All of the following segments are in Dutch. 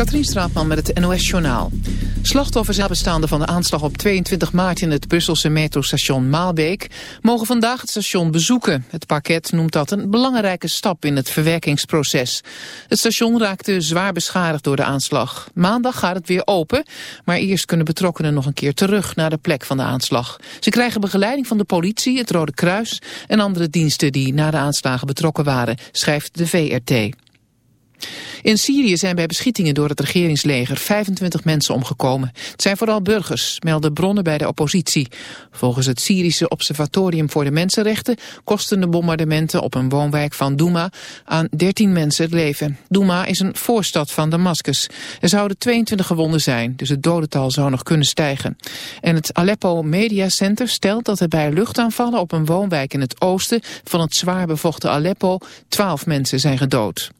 Katrien Straatman met het NOS-journaal. Slachtoffers en bestaande van de aanslag op 22 maart in het Brusselse metrostation Maalbeek mogen vandaag het station bezoeken. Het pakket noemt dat een belangrijke stap in het verwerkingsproces. Het station raakte zwaar beschadigd door de aanslag. Maandag gaat het weer open, maar eerst kunnen betrokkenen nog een keer terug naar de plek van de aanslag. Ze krijgen begeleiding van de politie, het Rode Kruis en andere diensten die na de aanslagen betrokken waren, schrijft de VRT. In Syrië zijn bij beschietingen door het regeringsleger 25 mensen omgekomen. Het zijn vooral burgers, melden bronnen bij de oppositie. Volgens het Syrische Observatorium voor de Mensenrechten kosten de bombardementen op een woonwijk van Douma aan 13 mensen het leven. Douma is een voorstad van Damascus. Er zouden 22 gewonden zijn, dus het dodental zou nog kunnen stijgen. En het Aleppo Media Center stelt dat er bij luchtaanvallen op een woonwijk in het oosten van het zwaar bevochten Aleppo 12 mensen zijn gedood.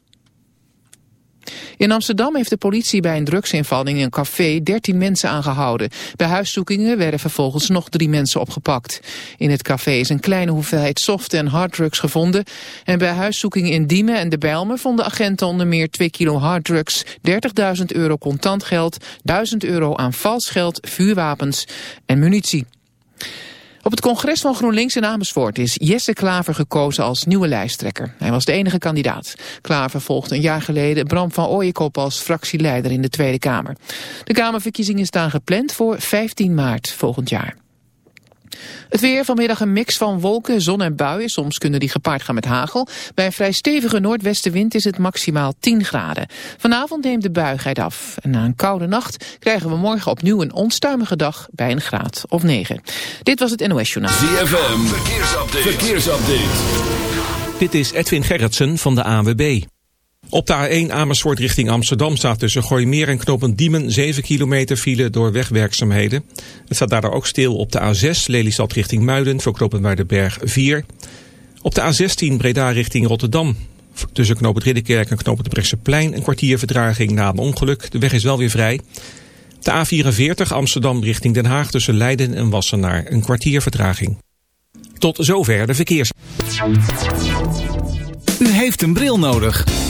In Amsterdam heeft de politie bij een drugsinval in een café 13 mensen aangehouden. Bij huiszoekingen werden vervolgens nog drie mensen opgepakt. In het café is een kleine hoeveelheid soft- en harddrugs gevonden. En bij huiszoekingen in Diemen en de Bijlmer vonden agenten onder meer 2 kilo harddrugs, 30.000 euro contant geld, 1000 euro aan vals geld, vuurwapens en munitie. Op het congres van GroenLinks in Amersfoort is Jesse Klaver gekozen als nieuwe lijsttrekker. Hij was de enige kandidaat. Klaver volgde een jaar geleden Bram van Ooyenkop als fractieleider in de Tweede Kamer. De Kamerverkiezingen staan gepland voor 15 maart volgend jaar. Het weer vanmiddag een mix van wolken, zon en buien. Soms kunnen die gepaard gaan met hagel. Bij een vrij stevige noordwestenwind is het maximaal 10 graden. Vanavond neemt de buigheid af. En na een koude nacht krijgen we morgen opnieuw een onstuimige dag bij een graad of 9. Dit was het NOS Journaal. ZFM, verkeersupdate. verkeersupdate. Dit is Edwin Gerritsen van de AWB. Op de A1 Amersfoort richting Amsterdam staat tussen Gooimeer en Knopend Diemen 7 kilometer file door wegwerkzaamheden. Het staat daardoor ook stil op de A6 Lelystad richting Muiden voor Knopend Berg 4. Op de A16 Breda richting Rotterdam tussen Knopend Ridderkerk en Knopend Plein een kwartier verdraging na een ongeluk. De weg is wel weer vrij. De A44 Amsterdam richting Den Haag tussen Leiden en Wassenaar een kwartier vertraging. Tot zover de verkeers. U heeft een bril nodig.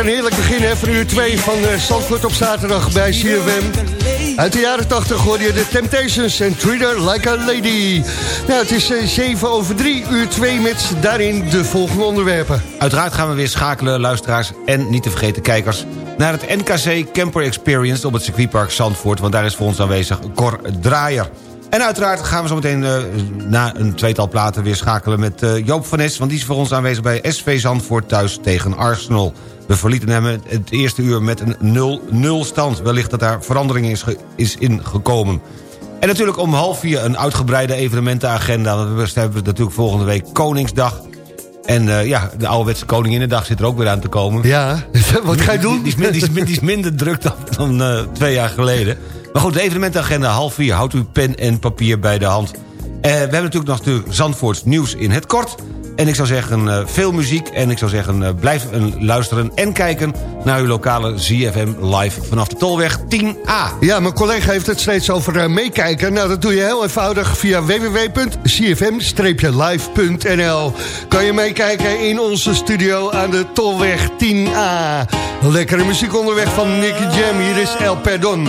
Een heerlijk begin hè, van uur 2 van uh, Zandvoort op zaterdag bij CFM. Uit de jaren 80 hoorde je de Temptations en Treat Her Like a Lady. Nou, het is uh, 7 over 3, uur 2 met daarin de volgende onderwerpen. Uiteraard gaan we weer schakelen, luisteraars en niet te vergeten kijkers... naar het NKC Camper Experience op het circuitpark Zandvoort... want daar is voor ons aanwezig Cor Draaier. En uiteraard gaan we zo meteen uh, na een tweetal platen weer schakelen met uh, Joop van Nes... want die is voor ons aanwezig bij SV Zandvoort thuis tegen Arsenal. We verlieten hem het eerste uur met een 0-0 stand. Wellicht dat daar verandering is, is ingekomen. En natuurlijk om half vier een uitgebreide evenementenagenda. Want we hebben natuurlijk volgende week Koningsdag. En uh, ja, de ouderwetse Koninginnedag zit er ook weer aan te komen. Ja, wat ga je doen? Die, die, is, die, is, die is, minder druk dan, dan uh, twee jaar geleden. Maar goed, de evenementenagenda half vier. Houdt uw pen en papier bij de hand. Uh, we hebben natuurlijk nog natuurlijk Zandvoorts nieuws in het kort. En ik zou zeggen, uh, veel muziek. En ik zou zeggen, uh, blijf luisteren en kijken... naar uw lokale ZFM live vanaf de Tolweg 10A. Ja, mijn collega heeft het steeds over meekijken. Nou, dat doe je heel eenvoudig via www.cfm-live.nl. Kan je meekijken in onze studio aan de Tolweg 10A. Lekkere muziek onderweg van Nicky Jam. Hier is El Perdon.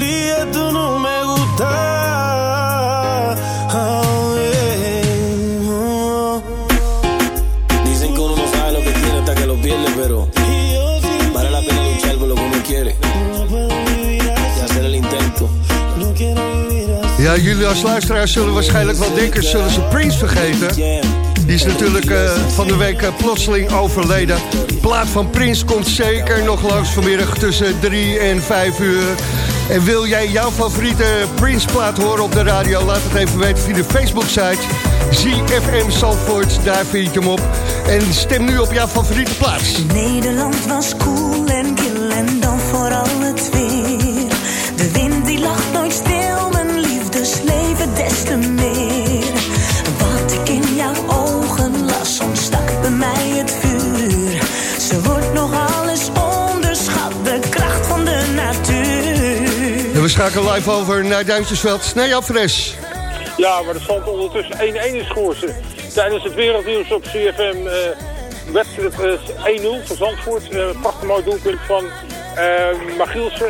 Jullie als luisteraars zullen waarschijnlijk wel denken... zullen ze Prince vergeten? Die is natuurlijk uh, van de week uh, plotseling overleden. Plaat van Prince komt zeker nog langs vanmiddag tussen 3 en 5 uur. En wil jij jouw favoriete Prince-plaat horen op de radio? Laat het even weten via de Facebook-site. ZFM Zandvoort, daar vind je hem op. En stem nu op jouw favoriete plaats. Nederland was cool schakelen live over naar Duitsersveld. Jan Fres. Ja, maar de stand ondertussen 1-1 is geworden. Tijdens het wereldnieuws op CFM uh, werd het 1-0 voor Zandvoort. Uh, prachtig mooi doelpunt van uh, Magielsen,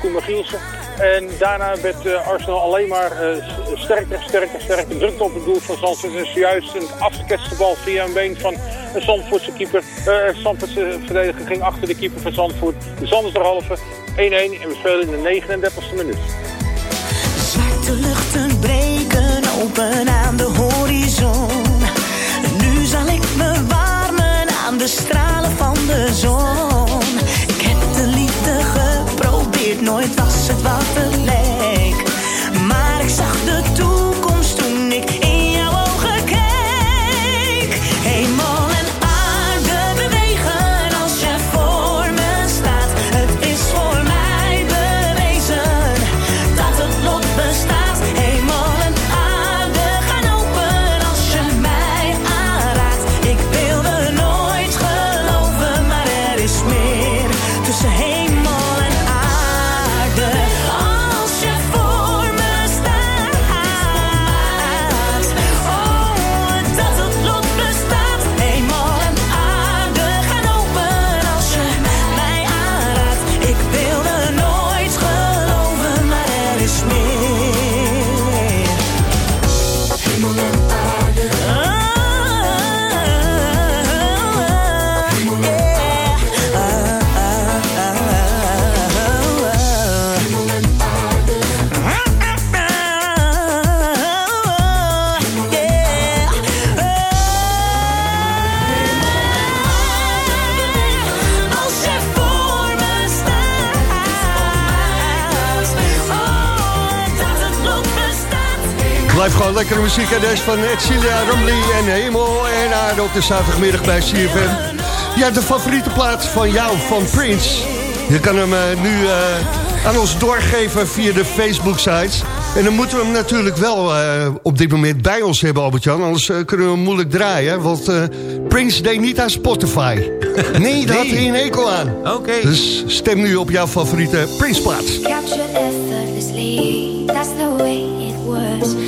Koen Magielsen. En daarna werd Arsenal alleen maar sterker, sterker, sterker. Drukte op het doel van Zandvoort. En zojuist een afgeketste bal via een been van een Zandvoortse keeper. Uh, Zandvoortse verdediger ging achter de keeper van Zandvoort. Zandersderhalve 1-1 en we spelen in de 39e minuut. Zwarte luchten breken open aan de horizon. Nu zal ik me warmen aan de stralen van de zon. Ik heb de liefde geprobeerd, nooit was het wat leek. Lekkere muziek. En deze van Edcilia Romley en Hemel en Aarde op de zaterdagmiddag bij CFM. Ja, de favoriete plaat van jou, van Prince. Je kan hem eh, nu eh, aan ons doorgeven via de Facebook-sites. En dan moeten we hem natuurlijk wel eh, op dit moment bij ons hebben, Albert-Jan. Anders kunnen we hem moeilijk draaien. Want eh, Prince deed niet aan Spotify. Nee, daar had hij een hekel aan. Oké. Dus stem nu op jouw favoriete Prince-plaat. Captured effortlessly, that's the way it was.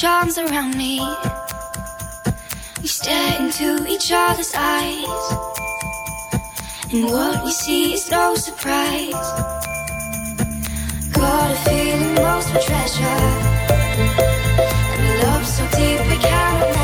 Charms around me. We stare into each other's eyes. And what we see is no surprise. Got a feeling most for treasure. And love so deep we cannot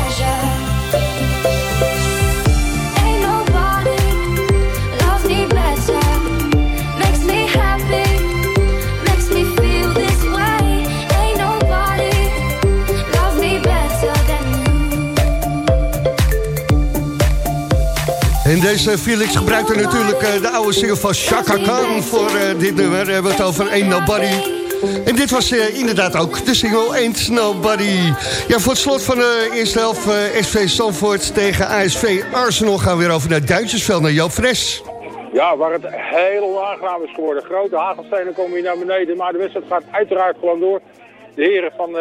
deze Felix gebruikte natuurlijk eh, de oude single van Chaka Khan voor eh, dit nummer. We hebben het over Ain't Nobody. En dit was uh, inderdaad ook de single Ain't Nobody. Ja, voor het slot van de eerste helft SV Stamford tegen ASV Arsenal... gaan we weer over naar Duitsersveld, naar Joop Fres. Ja, waar het heel onaangenaam is geworden. Grote hagelstenen komen hier naar beneden, maar de wedstrijd gaat uiteraard gewoon door. De heren van uh,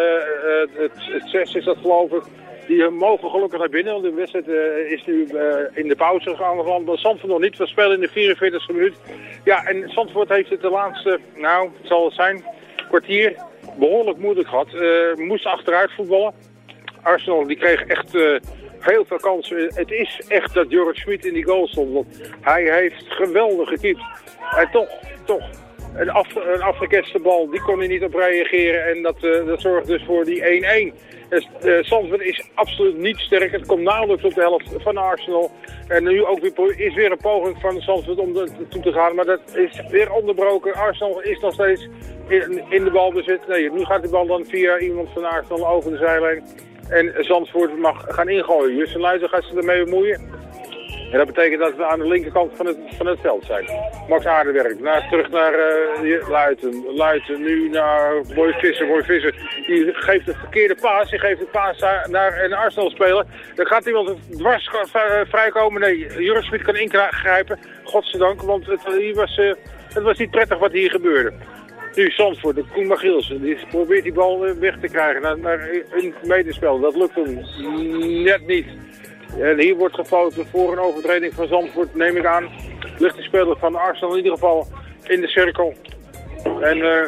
het, het 6 is dat geloof ik, die mogen gelukkig naar binnen. Want de wedstrijd uh, is nu uh, in de pauze gegaan. Maar Zandvoort nog niet. We in de 44e minuut. Ja, en Zandvoort heeft het de laatste, nou, het zal het zijn, kwartier behoorlijk moeilijk gehad. Moest achteruit voetballen. Arsenal die kreeg echt heel veel kansen. Het is echt dat Jorrit Schmid in die goal stond. Want hij heeft geweldig gekiept. En toch, toch, een, af, een afgeketste bal, die kon hij niet op reageren. En dat, uh, dat zorgt dus voor die 1-1. Dus, Zandvoort is absoluut niet sterk. Het komt nauwelijks op de helft van Arsenal. En nu ook weer, is weer een poging van Zandvoort om er toe te gaan. Maar dat is weer onderbroken. Arsenal is nog steeds in, in de balbezit. Nee, nu gaat de bal dan via iemand van Arsenal over de zijlijn. En Zandvoort mag gaan ingooien. Justin Luijzen gaat ze ermee bemoeien. En dat betekent dat we aan de linkerkant van het, van het veld zijn. Max Aardenwerk, naar, terug naar uh, Luiten. Luiten nu naar Boy Visser. Boy Visser die geeft de verkeerde paas. Die geeft de paas naar een Arsenal-speler. Dan gaat iemand dwars vrijkomen. Nee, Smit kan ingrijpen. Godzijdank, want het, hier was, uh, het was niet prettig wat hier gebeurde. Nu Zandvoort, de Koen Magielsen, die probeert die bal weg te krijgen naar, naar een medespel. Dat lukt hem net niet. En hier wordt gefloten voor een overtreding van Zandvoort, neem ik aan. Ligt de speler van Arsenal in ieder geval in de cirkel. En uh,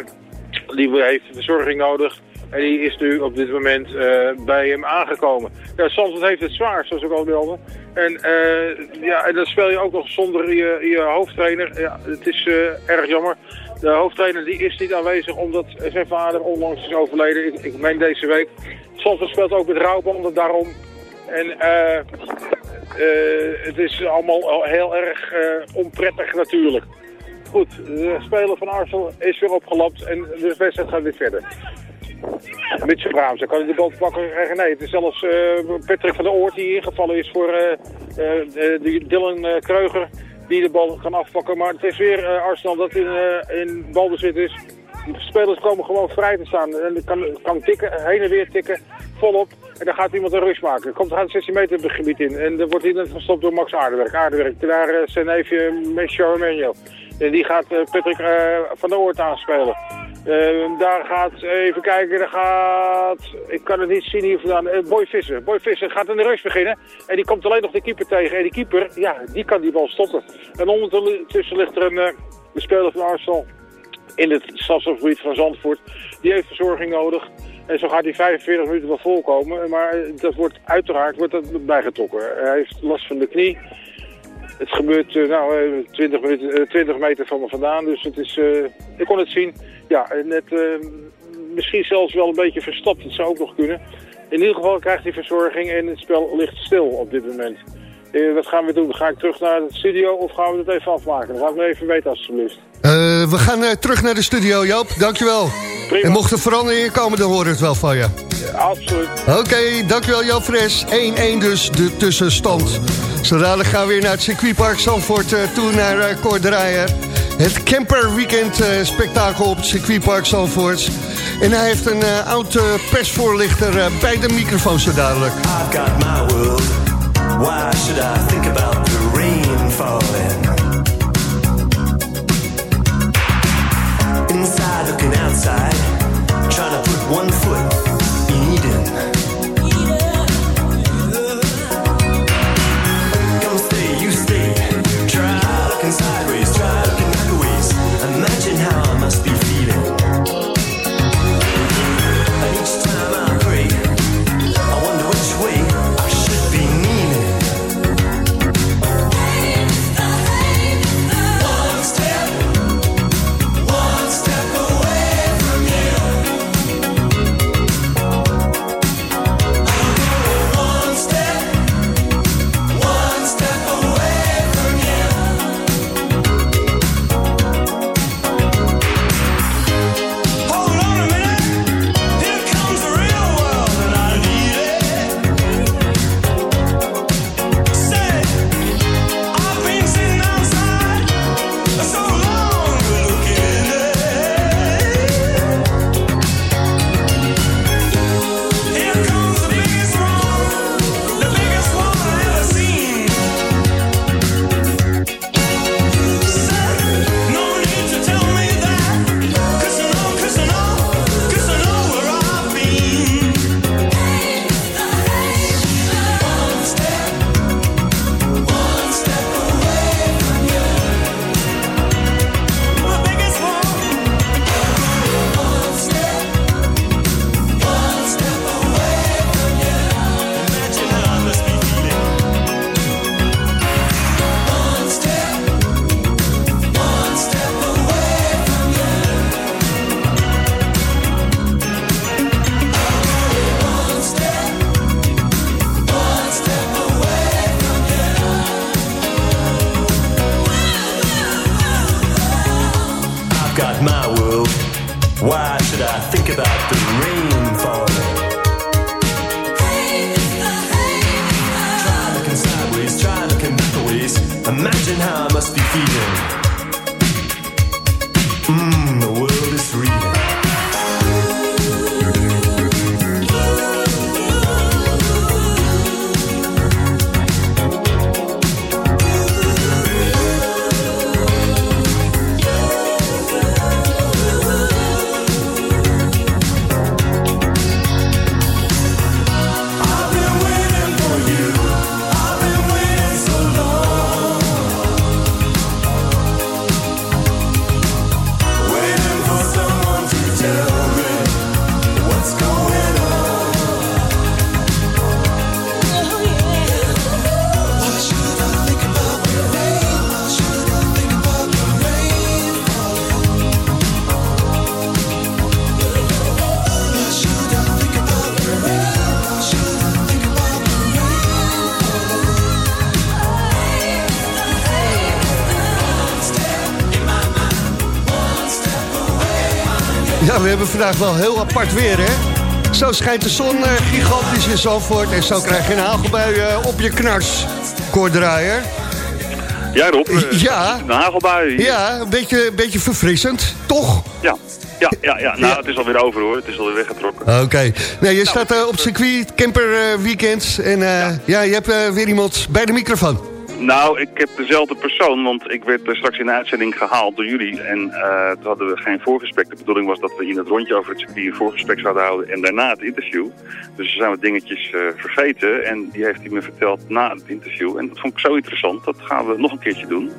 die heeft verzorging nodig. En die is nu op dit moment uh, bij hem aangekomen. Ja, Zandvoort heeft het zwaar, zoals ik al wilde. En, uh, ja, en dan speel je ook nog zonder je, je hoofdtrainer. Ja, het is erg jammer. De hoofdtrainer die is niet aanwezig omdat zijn vader onlangs is overleden. Ik, ik meen deze week. Zandvoort speelt ook met rouwbanden daarom. En uh, uh, het is allemaal heel erg uh, onprettig natuurlijk. Goed, de speler van Arsenal is weer opgelapt en de wedstrijd gaat weer verder. Mitchell Braamse, kan hij de bal pakken? Nee, het is zelfs Patrick van der Oort die ingevallen is voor Dylan Kreuger die de bal kan afpakken. Maar het is weer Arsenal dat in, in balbezit is. De spelers komen gewoon vrij te staan en kan, kan tikken, heen en weer tikken, volop. En dan gaat iemand een rush maken. Komt een 16 meter gebied in. En dan wordt dan gestopt door Max Aardewerk. Aardewerk, daar uh, zijn neefje Messi Armenio. En die gaat uh, Patrick uh, van der Oort aanspelen. daar gaat, even kijken, daar gaat, ik kan het niet zien hier vandaan, Boy Visser. Boy Visser gaat in de rush beginnen. En die komt alleen nog de keeper tegen. En die keeper, ja, die kan die bal stoppen. En ondertussen ligt er een, de speler van Arsenal in het stadsgebied van Zandvoort. Die heeft verzorging nodig. En zo gaat hij 45 minuten wel volkomen. Maar dat wordt uiteraard wordt dat bijgetrokken. Hij heeft last van de knie. Het gebeurt uh, nou, 20, minuten, uh, 20 meter van me vandaan. Dus het is, ik kon het zien. Ja, net, misschien zelfs wel een beetje verstopt. Het zou ook nog kunnen. In ieder geval krijgt hij verzorging en het spel ligt stil op dit moment. Wat gaan we doen? Ga ik terug naar de studio of gaan we het even afmaken? Dan gaan we even weten alsjeblieft. Uh, we gaan uh, terug naar de studio, Joop. Dankjewel. Prima. En mocht er veranderingen komen, dan horen we het wel van je. Ja, absoluut. Oké, okay, dankjewel Joop Fres. 1-1 dus de tussenstand. Zodra gaan we weer naar het circuitpark Zandvoort uh, toe naar uh. Het camper weekend spektakel op het circuitpark Zandvoort. En hij heeft een oud persvoorlichter bij de microfoon zo dadelijk. I've got my world. Why should I think about the rain falling? inside looking outside, hebben vandaag wel heel apart weer, hè? Zo schijnt de zon eh, gigantisch in Zandvoort... en zo krijg je een hagelbui eh, op je knars, koordraaier. Ja, Rob. eh, Ja. Een hagelbui. Ja, een beetje, een beetje verfrissend, toch? Ja, ja, ja. ja. Nou, het is alweer over hoor. Het is alweer weggetrokken. Oké. Nee, je staat eh, op circuit, camper eh, weekend... en ja. je hebt weer iemand bij de microfoon. Nou, ik heb dezelfde persoon, want ik werd straks in de uitzending gehaald door jullie. En eh, toen hadden we geen voorgesprek. De bedoeling was dat we in het rondje over het circuit een voorgesprek zouden houden en daarna het interview. Dus er zijn wat dingetjes eh, vergeten en die heeft hij me verteld na het interview. En dat vond ik zo interessant, dat gaan we nog een keertje doen.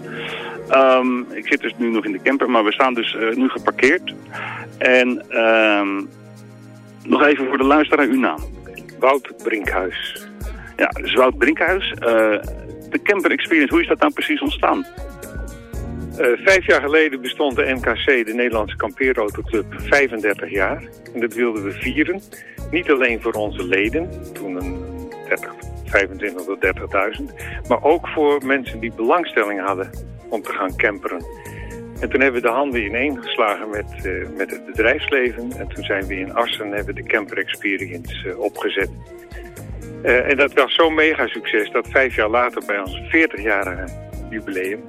Ehm, ik zit dus nu nog in de camper, maar we staan dus eh, nu geparkeerd. En ehm, nog even voor de luisteraar uw naam. Wout Brinkhuis. Ja, dus Wout Brinkhuis. De camper experience, hoe is dat nou precies ontstaan? Eh, vijf jaar geleden bestond de NKC, de Nederlandse Kampeerautoclub, 35 jaar. En dat wilden we vieren. Niet alleen voor onze leden, toen een 30, 25 tot 30.000. Maar ook voor mensen die belangstelling hadden om te gaan camperen. En toen hebben we de handen ineen geslagen met, eh, met het bedrijfsleven. En toen zijn we in Assen hebben de Camper Experience eh, opgezet. Eh, en dat was zo'n mega succes dat vijf jaar later bij ons 40-jarige jubileum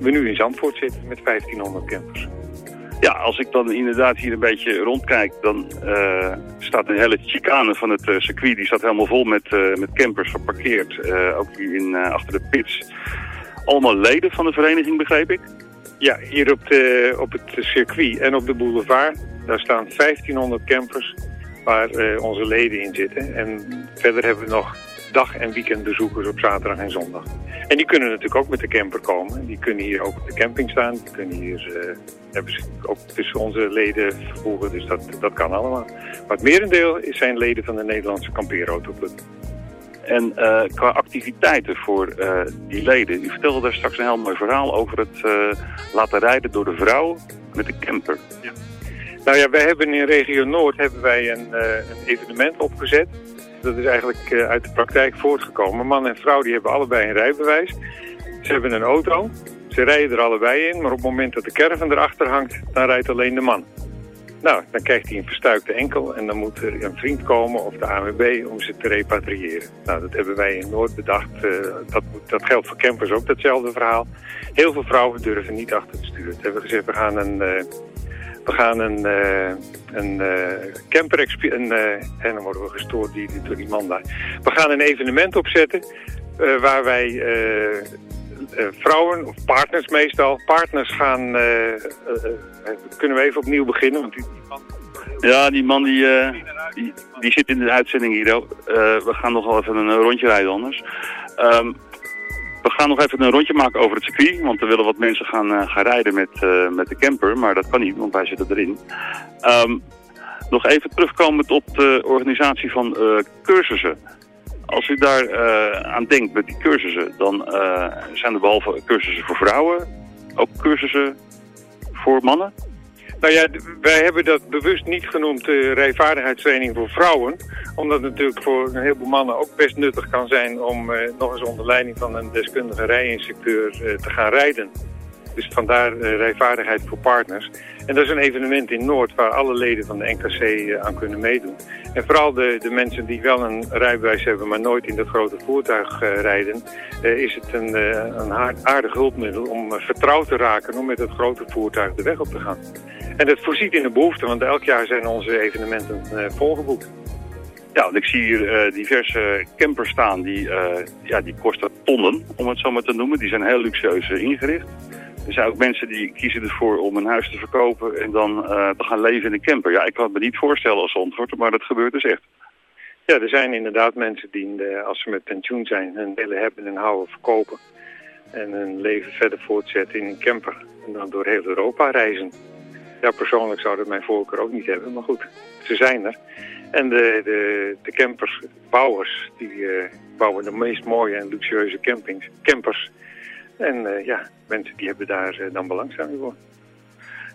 we nu in Zandvoort zitten met 1500 campers. Ja, als ik dan inderdaad hier een beetje rondkijk, dan eh, staat een hele chicane van het eh, circuit. Die staat helemaal vol met, met campers geparkeerd. Ook hier in, achter de pits. Allemaal leden van de vereniging, begreep ik? Ja, hier op, de, op het circuit en op de boulevard, daar staan 1500 campers waar eh, onze leden in zitten. En verder hebben we nog dag- en weekendbezoekers op zaterdag en zondag. En die kunnen natuurlijk ook met de camper komen. Die kunnen hier ook op de camping staan. Die kunnen hier eh, hebben ze ook tussen onze leden vervoegen. Dus dat, dat kan allemaal. Maar het merendeel zijn leden van de Nederlandse kampeerautoclub. En eh, qua activiteiten voor die leden. U vertelde daar straks een heel mooi verhaal over het laten rijden door de vrouw met de camper. Nou ja, wij hebben in regio Noord hebben wij een, eh, een evenement opgezet. Dat is eigenlijk eh, uit de praktijk voortgekomen. Man en vrouw die hebben allebei een rijbewijs. Ze hebben een auto. Ze rijden er allebei in. Maar op het moment dat de caravan erachter hangt, dan rijdt alleen de man. Nou, dan krijgt hij een verstuikte enkel en dan moet er een vriend komen of de ANWB om ze te repatriëren. Nou, dat hebben wij in Noord bedacht. eh, dat, dat geldt voor campers ook, datzelfde verhaal. Heel veel vrouwen durven niet achter het stuur. Toen hebben we gezegd, we gaan een, we gaan een, eh, een eh, camper een, eh, en dan worden we gestoord die, die- door die man daar. We gaan een evenement opzetten waar wij vrouwen, of partners meestal, partners gaan... kunnen we even opnieuw beginnen? Want die, Ja, die man die, die, die zit in de uitzending hier ook. We gaan nog wel even een rondje rijden anders. Ehm, we gaan nog even een rondje maken over het circuit. Want er willen wat mensen gaan, eh, gaan rijden met, eh, met de camper. Maar dat kan niet, want wij zitten erin. Ehm, nog even terugkomend op de organisatie van eh, cursussen. Als u daar aan denkt met die cursussen, dan zijn er behalve cursussen voor vrouwen ook cursussen voor mannen. Nou ja, wij hebben dat bewust niet genoemd uh, rijvaardigheidstraining voor vrouwen. Omdat het natuurlijk voor een heleboel mannen ook best nuttig kan zijn om eh, nog eens onder leiding van een deskundige rijinstructeur eh, te gaan rijden. Dus vandaar rijvaardigheid voor partners. En dat is een evenement in Noord waar alle leden van de NKC aan kunnen meedoen. En vooral de, de mensen die wel een rijbewijs hebben, maar nooit in dat grote voertuig rijden, is het een, een aardig hulpmiddel om vertrouwd te raken om met het grote voertuig de weg op te gaan. En dat voorziet in de behoefte, want elk jaar zijn onze evenementen volgeboekt. Ja, want ik zie hier uh, diverse campers staan die, uh, ja, die kosten tonnen, om het zo maar te noemen. Die zijn heel luxueus ingericht. Er zijn ook mensen die kiezen ervoor om een huis te verkopen en dan te gaan leven in een camper. Ja, ik kan het me niet voorstellen als antwoord, maar dat gebeurt dus echt. Ja, er zijn inderdaad mensen die, als ze met pensioen zijn, hun willen hebben en houden verkopen. En hun leven verder voortzetten in een camper. En dan door heel Europa reizen. Ja, persoonlijk zou dat mijn voorkeur ook niet hebben, maar goed, ze zijn er. En de, de, de campersbouwers, die uh, bouwen de meest mooie en luxueuze campings, campers. En uh, ja, mensen die hebben daar uh, dan belangstelling voor.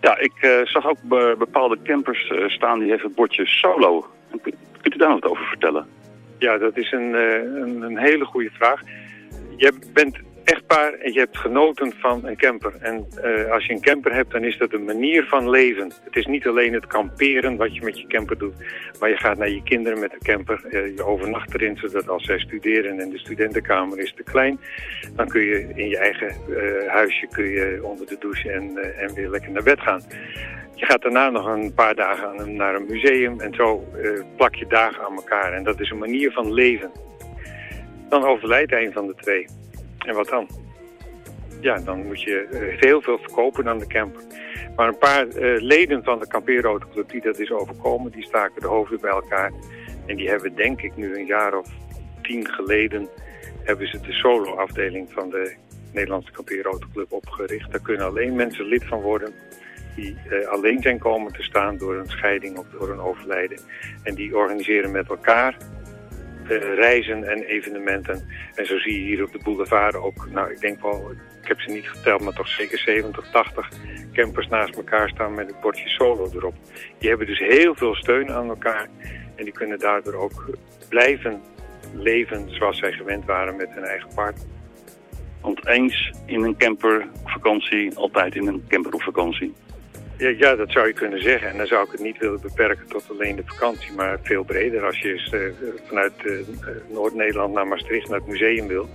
Ja, ik zag ook bepaalde campers staan die heeft het bordje solo. Kunt u daar wat over vertellen? Ja, dat is een, een, een hele goede vraag. Je bent echtpaar en je hebt genoten van een camper. En uh, als je een camper hebt, dan is dat een manier van leven. Het is niet alleen het kamperen wat je met je camper doet. Maar je gaat naar je kinderen met de camper. Uh, je overnacht erin, zodat als zij studeren en de studentenkamer is te klein... dan kun je in je eigen uh, huisje kun je onder de douche en, en weer lekker naar bed gaan. Je gaat daarna nog een paar dagen naar een museum en zo plak je dagen aan elkaar. En dat is een manier van leven. Dan overlijdt een van de twee. En wat dan? Ja, dan moet je uh, heel veel verkopen aan de camper. Maar een paar uh, leden van de kampeerauto die dat is overkomen, die staken de hoofden bij elkaar. En die hebben denk ik nu een jaar of tien geleden, hebben ze de solo-afdeling van de Nederlandse kampeerautoclub opgericht. Daar kunnen alleen mensen lid van worden die uh, alleen zijn komen te staan door een scheiding of door een overlijden. En die organiseren met elkaar reizen en evenementen. En zo zie je hier op de boulevard ook, nou ik denk wel, ik heb ze niet geteld, maar toch zeker 70, 80 campers naast elkaar staan met een bordje solo erop. Die hebben dus heel veel steun aan elkaar en die kunnen daardoor ook blijven leven zoals zij gewend waren met hun eigen partner. Want eens in een camper op vakantie, altijd in een camper op vakantie. Ja, dat zou je kunnen zeggen. En dan zou ik het niet willen beperken tot alleen de vakantie, maar veel breder. Als je eens, uh, vanuit uh, Noord-Nederland naar Maastricht naar het museum wil,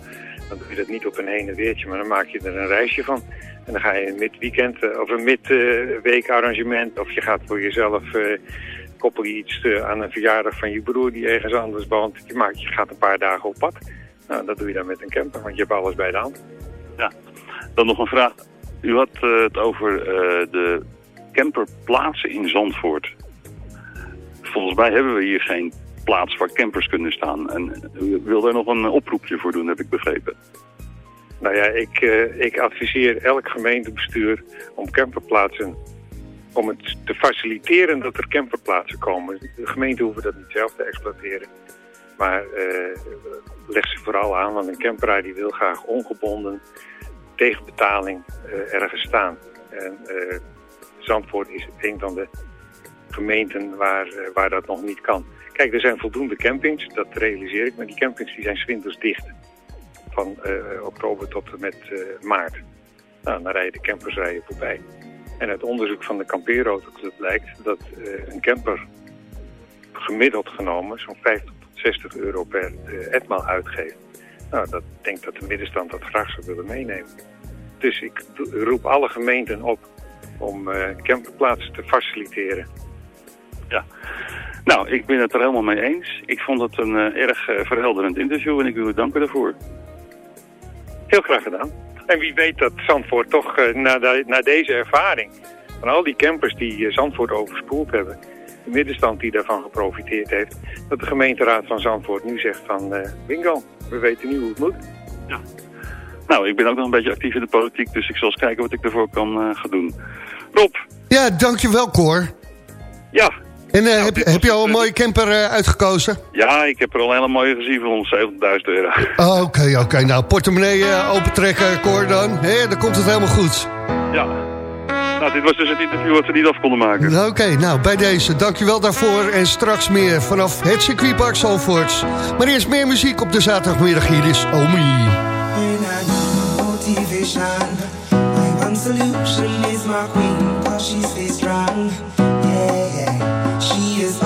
dan doe je dat niet op een heen en weertje, maar dan maak je er een reisje van. En dan ga je een mid-weekend uh, of een mid-week arrangement, of je gaat voor jezelf, koppel je iets aan een verjaardag van je broer die ergens anders woont. Je, maakt, je gaat een paar dagen op pad. Nou, dat doe je dan met een camper, want je hebt alles bij de hand. Ja, dan nog een vraag. U had het over de camperplaatsen in Zandvoort. Volgens mij hebben we hier geen plaats waar campers kunnen staan. En u wil daar nog een oproepje voor doen, heb ik begrepen. Nou ja, ik, uh, ik adviseer elk gemeentebestuur om camperplaatsen... om het te faciliteren dat er camperplaatsen komen. De gemeente hoeven dat niet zelf te exploiteren. Maar uh, leg ze vooral aan, want een camperaar die wil graag ongebonden... tegen betaling ergens staan. En Zandvoort is een van de gemeenten waar, uh, waar dat nog niet kan. Kijk, er zijn voldoende campings, dat realiseer ik. Maar die campings die zijn zwinters dicht. Van uh, oktober tot en met uh, maart. Nou, dan rijden de campers rijden voorbij. En uit onderzoek van de Campeerauto blijkt dat een camper gemiddeld genomen zo'n 50 tot 60 euro per etmaal uitgeeft. Nou, dat denk dat de middenstand dat graag zou willen meenemen. Dus ik roep alle gemeenten op om uh, camperplaatsen te faciliteren. Ja, nou, ik ben het er helemaal mee eens. Ik vond het een uh, erg uh, verhelderend interview en ik wil u danken daarvoor. Heel graag gedaan. En wie weet dat Zandvoort toch na, de, na, deze ervaring... van al die campers die Zandvoort overspoeld hebben... de middenstand die daarvan geprofiteerd heeft... dat de gemeenteraad van Zandvoort nu zegt van... bingo, we weten nu hoe het moet. Ja. Nou, ik ben ook nog een beetje actief in de politiek, dus ik zal eens kijken wat ik ervoor kan uh, gaan doen. Rob. Ja, dankjewel Cor. Ja. En uh, heb, heb je al een mooie camper uh, uitgekozen? Ja, ik heb er al een hele mooie gezien voor 170.000 euro. Oké, oh, oké. Okay, okay. Nou, portemonnee opentrekken, Cor, dan. Hé, dan komt het helemaal goed. Ja. Nou, dit was dus het interview wat we niet af konden maken. Oké, okay, nou, bij deze. Dankjewel daarvoor. En straks meer vanaf het circuitpark Zalvoorts. Maar eerst meer muziek op de zaterdagmiddag. Hier is Omi. Division. My one solution is my queen, cause she stays strong. Yeah, yeah. she is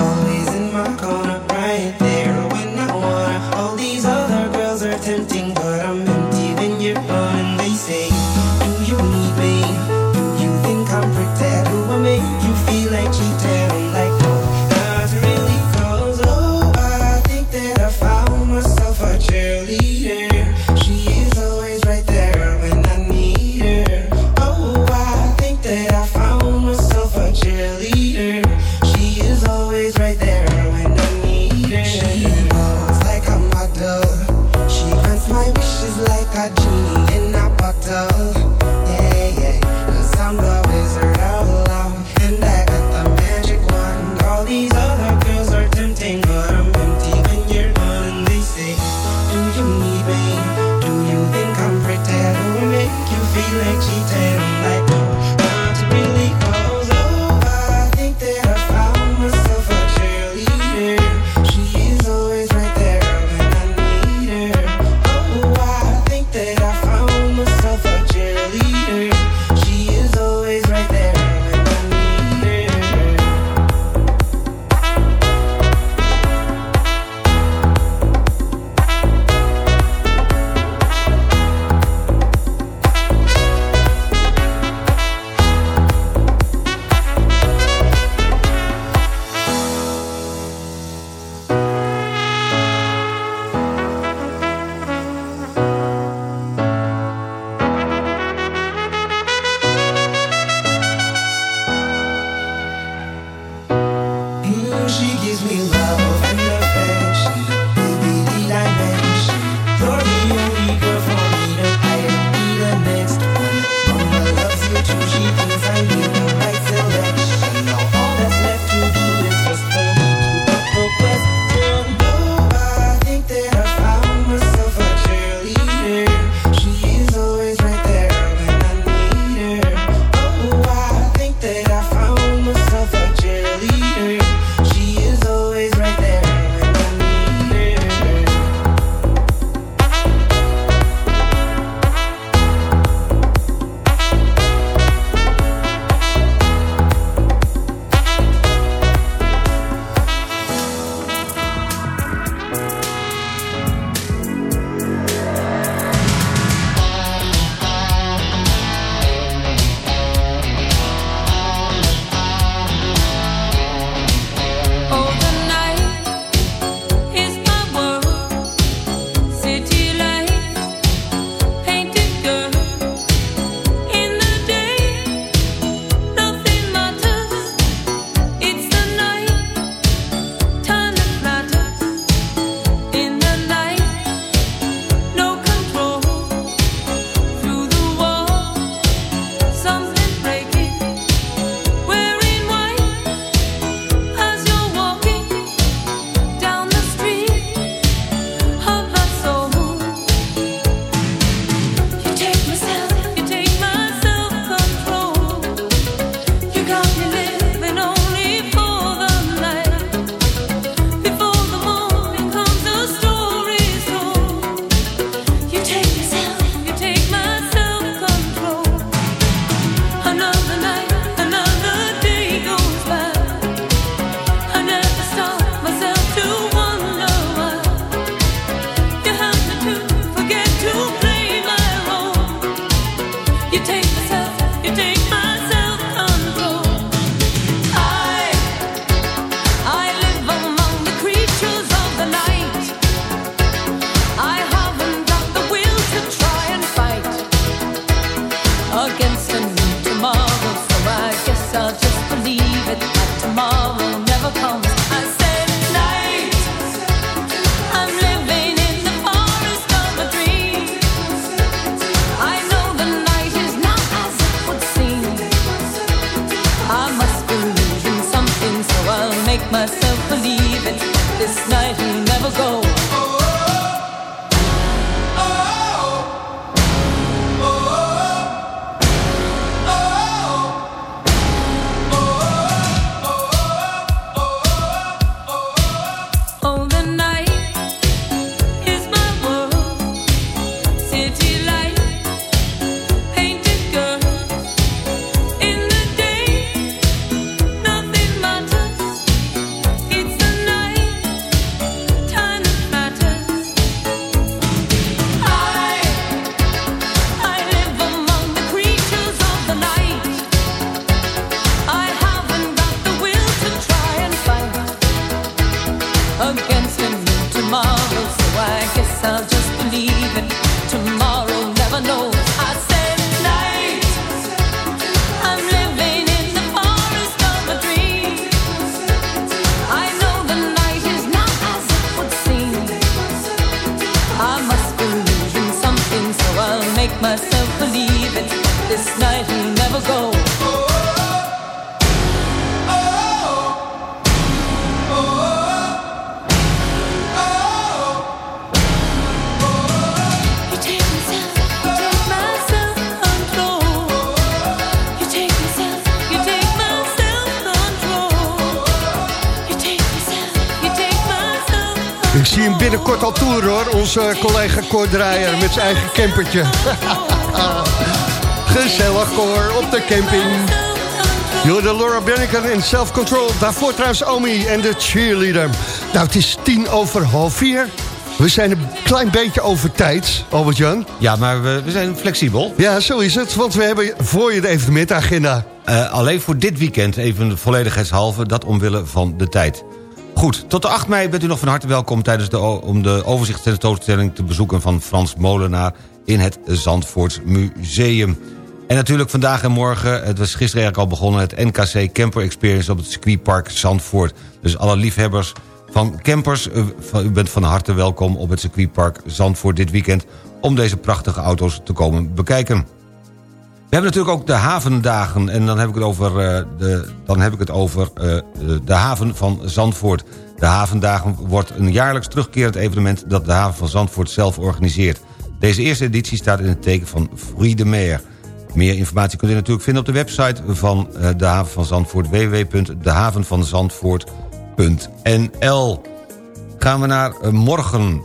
onze collega Cor Draaier met zijn eigen campertje. Gezellig Cor, op de camping. Jullie Laura Brenneken en Self Control. Daarvoor trouwens Omi en de cheerleader. Nou, het is tien over half vier. We zijn een klein beetje over tijd, Albert-Jan. Ja, maar we, we zijn flexibel. Ja, zo is het, want we hebben voor je de evenementagenda. Uh, alleen voor dit weekend, even volledigheidshalve, dat omwille van de tijd. Goed, tot de 8 mei bent u nog van harte welkom... tijdens de, om de overzichtstentoonstelling te bezoeken van Frans Molenaar... in het Zandvoorts Museum. En natuurlijk vandaag en morgen, het was gisteren eigenlijk al begonnen... het NKC Camper Experience op het circuitpark Zandvoort. Dus alle liefhebbers van campers, u bent van harte welkom... op het circuitpark Zandvoort dit weekend... om deze prachtige auto's te komen bekijken. We hebben natuurlijk ook de havendagen. En dan heb ik het over, uh, de, dan heb ik het over uh, de haven van Zandvoort. De havendagen wordt een jaarlijks terugkerend evenement... dat de haven van Zandvoort zelf organiseert. Deze eerste editie staat in het teken van Fruit de. Meer informatie kunt u natuurlijk vinden op de website van uh, de haven van Zandvoort... www.dehavenvanzandvoort.nl gaan we naar uh, morgen,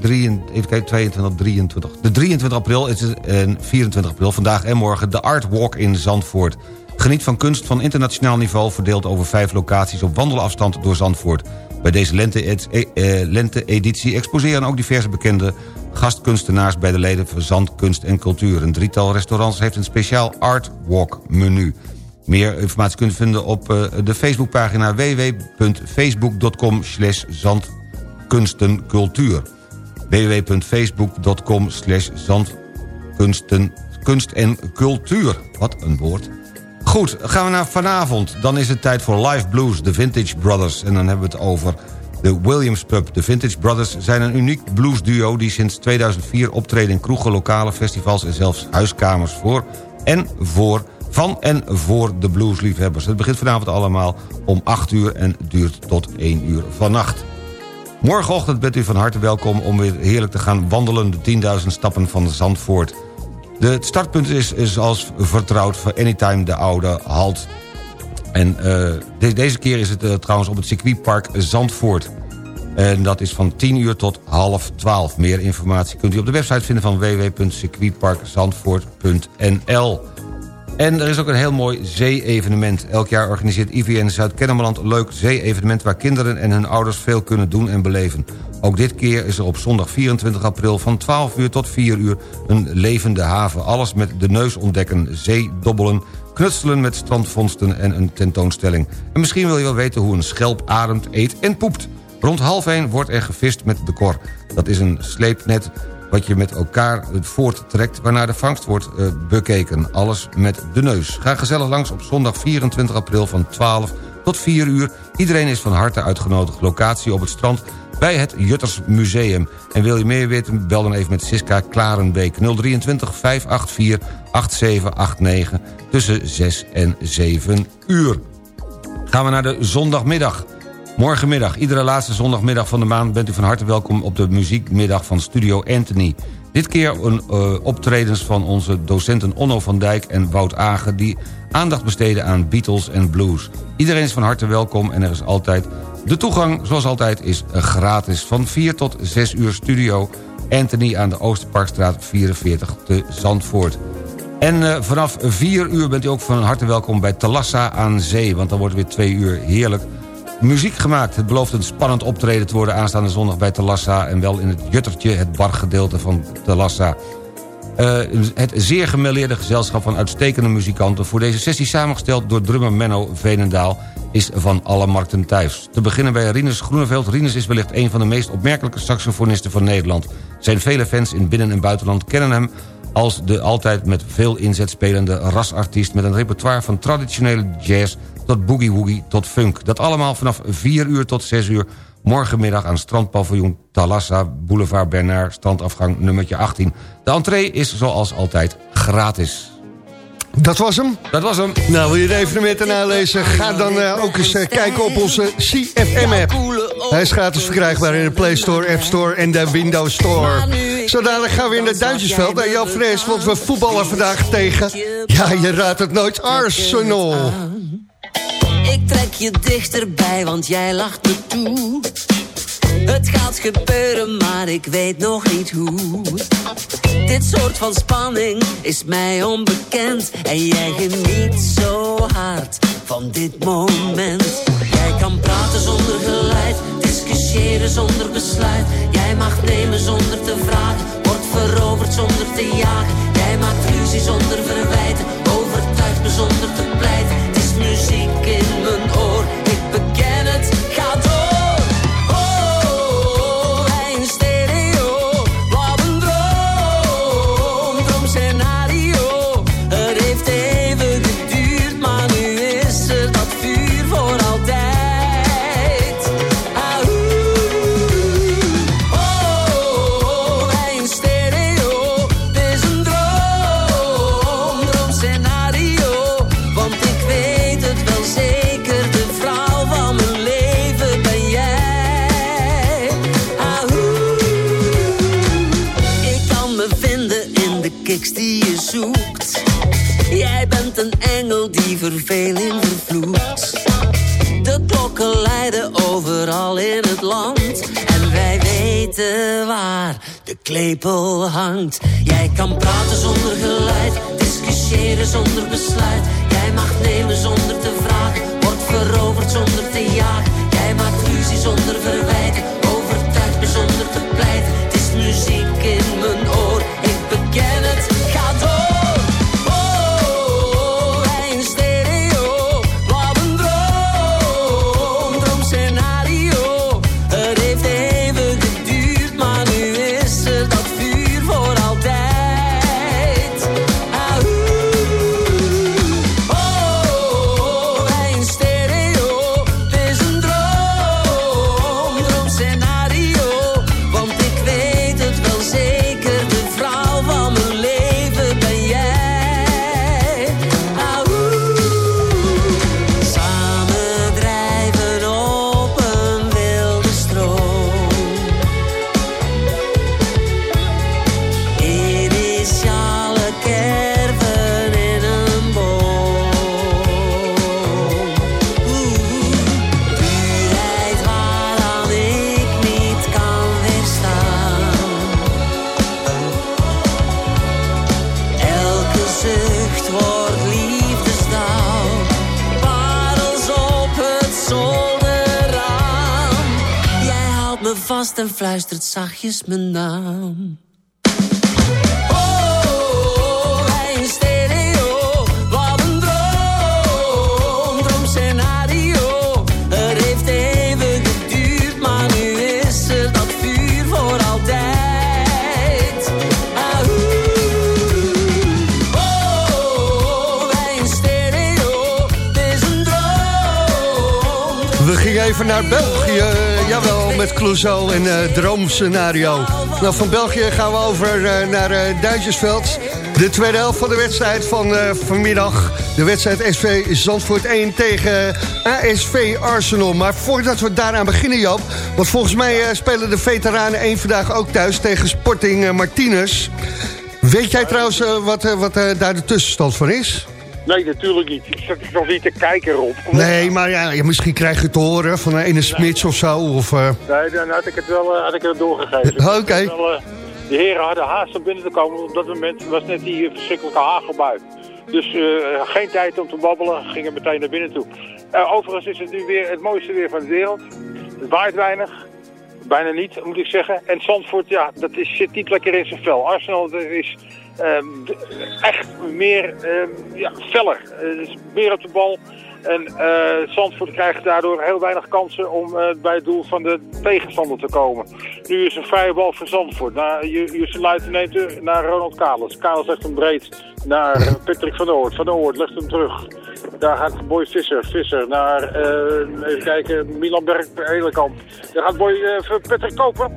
23, even kijken, 22, 23. De 23 april is het, en 24 april, vandaag en morgen, de Art Walk in Zandvoort. Geniet van kunst van internationaal niveau... verdeeld over vijf locaties op wandelafstand door Zandvoort. Bij deze lente-editie lente exposeren ook diverse bekende gastkunstenaars... bij de leden van Zand, Kunst en Cultuur. Een drietal restaurants heeft een speciaal Art Walk menu. Meer informatie kunt u vinden op uh, de Facebookpagina www.facebook.com slash zandkunstencultuur www.facebook.com slash en cultuur. Wat een woord. Goed, gaan we naar vanavond. Dan is het tijd voor Live Blues, de Vintage Brothers. En dan hebben we het over de Williams Pub. De Vintage Brothers zijn een uniek bluesduo... die sinds 2004 optreden in kroegen, lokale festivals... en zelfs huiskamers voor en voor van en voor de bluesliefhebbers. Het begint vanavond allemaal om 8 uur en duurt tot 1 uur vannacht. Morgenochtend bent u van harte welkom om weer heerlijk te gaan wandelen... de 10.000 stappen van Zandvoort. Het startpunt is, is als vertrouwd voor Anytime de Oude Halt. En uh, deze keer is het uh, trouwens op het circuitpark Zandvoort. En dat is van 10 uur tot half 12. Meer informatie kunt u op de website vinden van www.circuitparkzandvoort.nl. En er is ook een heel mooi zee-evenement. Elk jaar organiseert IVN Zuid-Kennemerland een leuk zee-evenement... waar kinderen en hun ouders veel kunnen doen en beleven. Ook dit keer is er op zondag 24 april van 12 uur tot 4 uur... een levende haven. Alles met de neus ontdekken, zeedobbelen... knutselen met strandvondsten en een tentoonstelling. En misschien wil je wel weten hoe een schelp ademt, eet en poept. Rond half 1 wordt er gevist met de kor. Dat is een sleepnet wat je met elkaar voorttrekt... waarna de vangst wordt uh, bekeken. Alles met de neus. Ga gezellig langs op zondag 24 april van 12 tot 4 uur. Iedereen is van harte uitgenodigd. Locatie op het strand bij het Jutters Museum. En wil je meer weten, bel dan even met Siska Klarenbeek. 023 584 8789 tussen 6 en 7 uur. Gaan we naar de zondagmiddag. Morgenmiddag, iedere laatste zondagmiddag van de maand... bent u van harte welkom op de muziekmiddag van Studio Anthony. Dit keer een uh, optredens van onze docenten Onno van Dijk en Wout Agen... die aandacht besteden aan Beatles en blues. Iedereen is van harte welkom en er is altijd... De toegang, zoals altijd, is gratis. Van 4 tot 6 uur studio Anthony aan de Oosterparkstraat 44 te Zandvoort. En uh, vanaf 4 uur bent u ook van harte welkom bij Talassa aan Zee... want dan wordt het weer 2 uur heerlijk muziek gemaakt. Het belooft een spannend optreden te worden aanstaande zondag bij Telassa... en wel in het Juttertje, het bargedeelte van Telassa. Uh, het zeer gemêleerde gezelschap van uitstekende muzikanten... voor deze sessie samengesteld door drummer Menno Venendaal... is van alle markten thuis. Te beginnen bij Rinus Groeneveld. Rinus is wellicht een van de meest opmerkelijke saxofonisten van Nederland. Zijn vele fans in binnen- en buitenland kennen hem als de altijd met veel inzet spelende rasartiest... met een repertoire van traditionele jazz tot boogie-woogie tot funk. Dat allemaal vanaf 4 uur tot 6 uur morgenmiddag aan strandpaviljoen Talassa... Boulevard Bernard, strandafgang nummertje 18. De entree is zoals altijd gratis. Dat was hem? Dat was hem. Nou, wil je de evenementen nalezen? Ga dan uh, ook eens uh, kijken op onze CFM-app. Hij is gratis verkrijgbaar in de Play Store, App Store en de Windows Store. Zodanig gaan we in het Duintjesveld naar Jan Fres, want we voetballen vandaag tegen... Ja, je raadt het nooit, Arsenal. Ik trek je dichterbij, want jij lacht me toe. Het gaat gebeuren, maar ik weet nog niet hoe. Dit soort van spanning is mij onbekend. En jij geniet zo hard van dit moment. Jij kan praten zonder geluid, discussiëren zonder besluit. Jij mag nemen zonder te vragen, wordt veroverd zonder te jagen. Jij maakt ruzie zonder verwijten, overtuigt zonder te pleiten. Het is muziek in overal in het land. En wij weten waar de klepel hangt. Jij kan praten zonder geluid, discussiëren zonder besluit. Jij mag nemen zonder te vragen, wordt veroverd zonder te jagen. Jij maakt ruzie zonder verwijten, zachtjes mijn naam. Clouseau en eh Droomscenario. Nou, van België gaan we over eh, naar eh Duitsersveld. De tweede helft van de wedstrijd van vanmiddag. De wedstrijd SV Zandvoort 1 tegen ASV Arsenal. Maar voordat we daaraan beginnen, Joop... want volgens mij spelen de veteranen 1 vandaag ook thuis tegen Sporting Martinez. Weet jij trouwens wat, wat daar de tussenstand van is? Nee, natuurlijk niet. Ik zat nog niet te kijken, Rob. Kom op. Nee, maar ja, misschien krijg je het te horen van een ene Smits of zo. Of, eh, Nee, dan had ik het wel eh, had ik het doorgegeven. Oké. Eh, De heren hadden haast om binnen te komen. Op dat moment was net die eh, verschrikkelijke hagelbui. Dus eh, geen tijd om te babbelen, gingen meteen naar binnen toe. Eh, overigens is het nu weer het mooiste weer van de wereld. Het waait weinig. Bijna niet, moet ik zeggen. En Zandvoort, ja, dat is, zit niet lekker in zijn vel. Arsenal is ehm, echt meer ehm, ja, feller. Eh, is meer op de bal. En eh Zandvoort krijgt daardoor heel weinig kansen om eh, bij het doel van de tegenstander te komen. Nu is een vrije bal voor Zandvoort. Naar Justin Luiten naar Ronald Kalis. Kalis legt hem breed naar eh, Patrick van der Oort. Van der Oort legt hem terug. Daar gaat Boy Visser. Visser naar, eh, even kijken, Milan Berg Elekamp. Daar gaat Boy Patrick Koper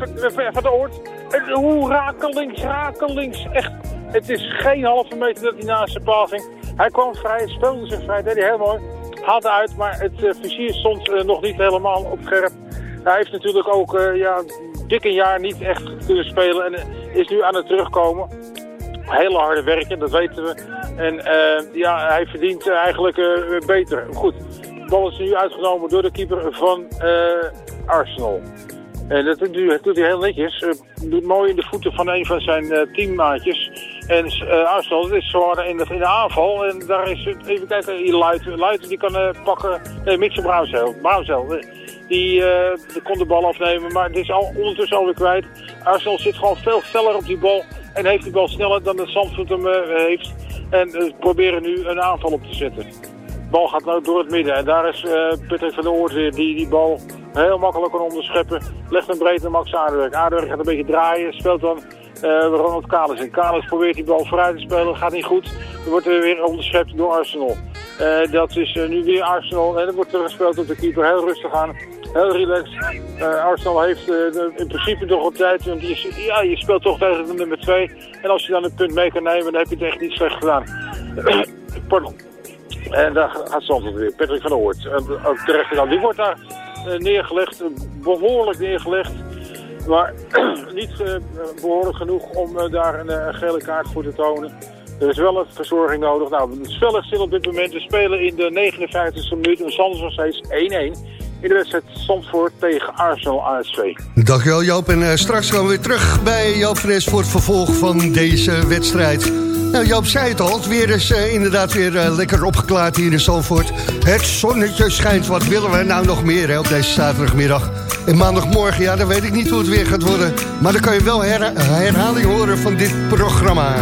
van der Oort. En hoe rakelings, rakelings. Echt, het is geen halve meter dat hij naast zijn paal ging. Hij kwam vrij, speelde zich vrij, deed hij heel mooi. Haalde uit, maar het uh, vizier stond uh, nog niet helemaal op scherp. Hij heeft natuurlijk ook uh, ja, dik een jaar niet echt kunnen spelen en is nu aan het terugkomen. Hele harde werken, dat weten we. En ja, hij verdient eigenlijk beter. Goed, de bal is nu uitgenomen door de keeper van Arsenal. En dat doet, hij heel netjes. Eh, doet mooi in de voeten van een van zijn eh, teammaatjes. En eh, Arsenal is zwaar in de, in de aanval. En daar is, even kijken, hier Luiten. Luiten die kan pakken. Nee, Mitchell Brouwzel. Brouwzel. Die, die kon de bal afnemen, maar het is al, ondertussen alweer kwijt. Arsenal zit gewoon veel sneller op die bal. En heeft die bal sneller dan de Zandvoort hem heeft. En eh, proberen nu een aanval op te zetten. De bal gaat nou door het midden. En daar is Patrick van der Oort weer die die bal heel makkelijk kan onderscheppen. Legt hem breed naar Max Aardewerk. Aardewerk gaat een beetje draaien. Speelt dan eh, Ronald Kalis in. Kalis probeert die bal vooruit te spelen. Gaat niet goed. Dan wordt er weer onderschept door Arsenal. Eh, dat is eh, nu weer Arsenal. En dan wordt er gespeeld op de keeper. Heel rustig aan. Heel relaxed. Arsenal heeft in principe nog op tijd. Want je, ja, je speelt toch tegen de nummer 2. En als je dan een punt mee kan nemen, dan heb je het echt niet slecht gedaan. Pardon. En daar gaat Zandvoort weer. Patrick van der Hoort. Ook de rechterkant. Die wordt daar neergelegd. eh, Behoorlijk neergelegd. Maar niet eh, behoorlijk genoeg om eh, daar een eh, gele kaart voor te tonen. Er is wel een verzorging nodig. Nou, het spel is op dit moment. We spelen in de 59e minuut. En Zandvoort nog steeds 1-1. In de wedstrijd Zandvoort tegen Arsenal ASV. Dankjewel Joop. En eh, straks gaan we weer terug bij Joop Fres voor het vervolg van deze wedstrijd. Nou, Joop zei het al, het weer is eh, inderdaad weer eh, lekker opgeklaard hier in Zandvoort. Het zonnetje schijnt, wat willen we nou nog meer hè, op deze zaterdagmiddag. En maandagmorgen, ja, dan weet ik niet hoe het weer gaat worden. Maar dan kan je wel her herhaling horen van dit programma.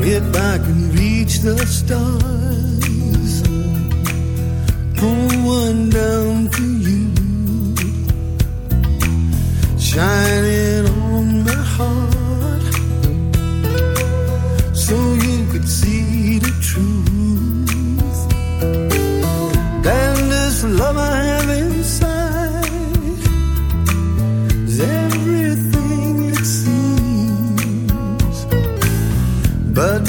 If I reach the stars, one down for you, on could see the truth. And this love I have inside is everything it seems. But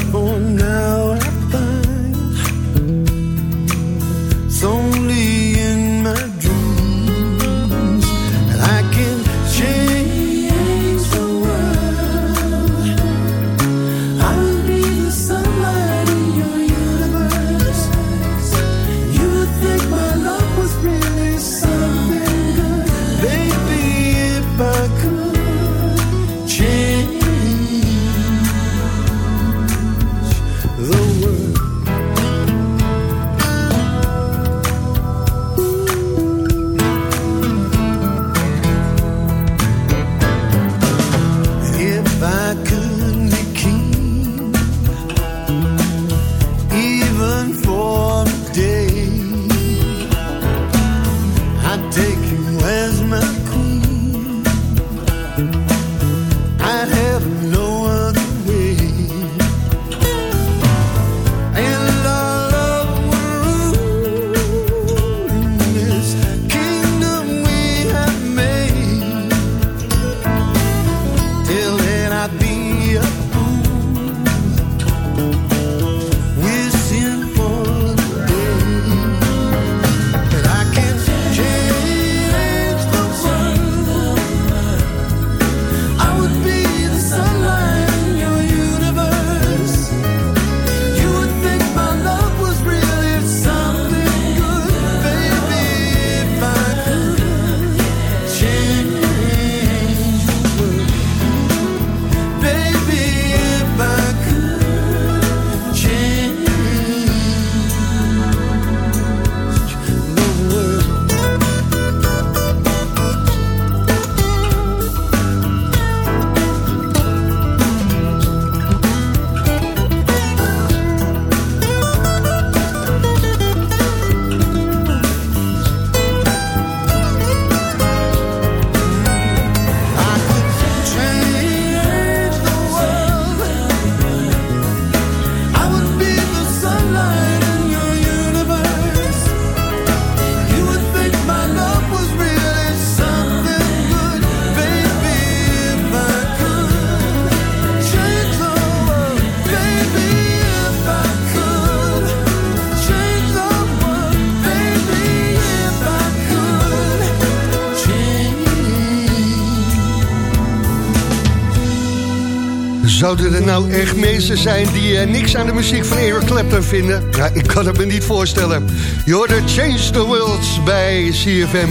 Zouden er nou echt mensen zijn die eh, niks aan de muziek van Eric Clapton vinden? Nou, ik kan het me niet voorstellen. Je Change the World bij CFM.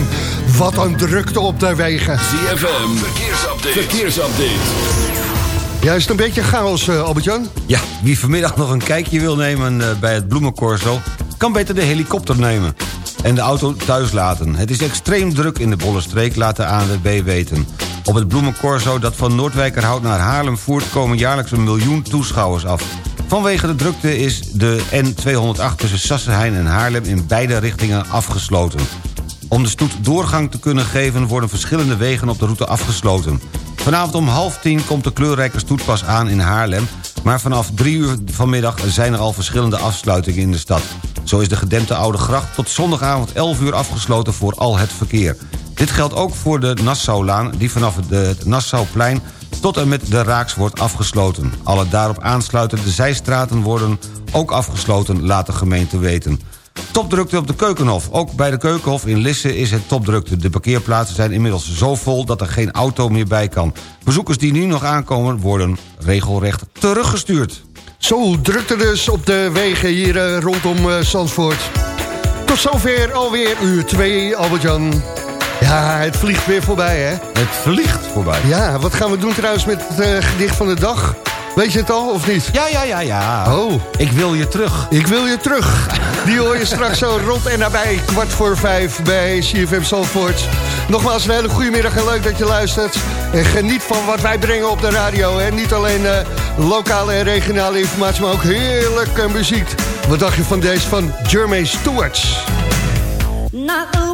Wat een drukte op de wegen. CFM, verkeersupdate. verkeersupdate. Ja, is het een beetje chaos, eh, Albert-Jan? Ja, wie vanmiddag nog een kijkje wil nemen eh, bij het bloemencorso... kan beter de helikopter nemen en de auto thuis laten. Het is extreem druk in de Bollenstreek, laat de ANWB weten. Op het bloemencorso dat van Noordwijkerhout naar Haarlem voert... komen jaarlijks een miljoen toeschouwers af. Vanwege de drukte is de N208 tussen Sassenheim en Haarlem... in beide richtingen afgesloten. Om de stoet doorgang te kunnen geven... worden verschillende wegen op de route afgesloten. Vanavond om half tien komt de kleurrijke stoet pas aan in Haarlem... maar vanaf drie uur vanmiddag zijn er al verschillende afsluitingen in de stad. Zo is de gedempte Oude Gracht tot zondagavond 11 uur afgesloten voor al het verkeer. Dit geldt ook voor de Nassaulaan die vanaf het, Nassauplein tot en met de Raaks wordt afgesloten. Alle daarop aansluitende zijstraten worden ook afgesloten, laat de gemeente weten. Topdrukte op de Keukenhof. Ook bij de Keukenhof in Lisse is het topdrukte. De parkeerplaatsen zijn inmiddels zo vol dat er geen auto meer bij kan. Bezoekers die nu nog aankomen worden regelrecht teruggestuurd. Zo drukte dus op de wegen hier eh, rondom eh, Zandvoort. Tot zover alweer uur 2, Albert-Jan. Ja, het vliegt weer voorbij, hè? Het vliegt voorbij. Ja, wat gaan we doen trouwens met het eh, gedicht van de dag? Weet je het al, of niet? Ja, ja, ja, ja. Oh. Ik wil je terug. Ik wil je terug. Die hoor je straks zo rond en nabij. Kwart voor vijf bij CFM Zandvoort. Nogmaals een hele goede middag en leuk dat je luistert. En geniet van wat wij brengen op de radio. En niet alleen eh, lokale en regionale informatie, maar ook heerlijke muziek. Wat dacht je van deze van Jermaine Stewart? Not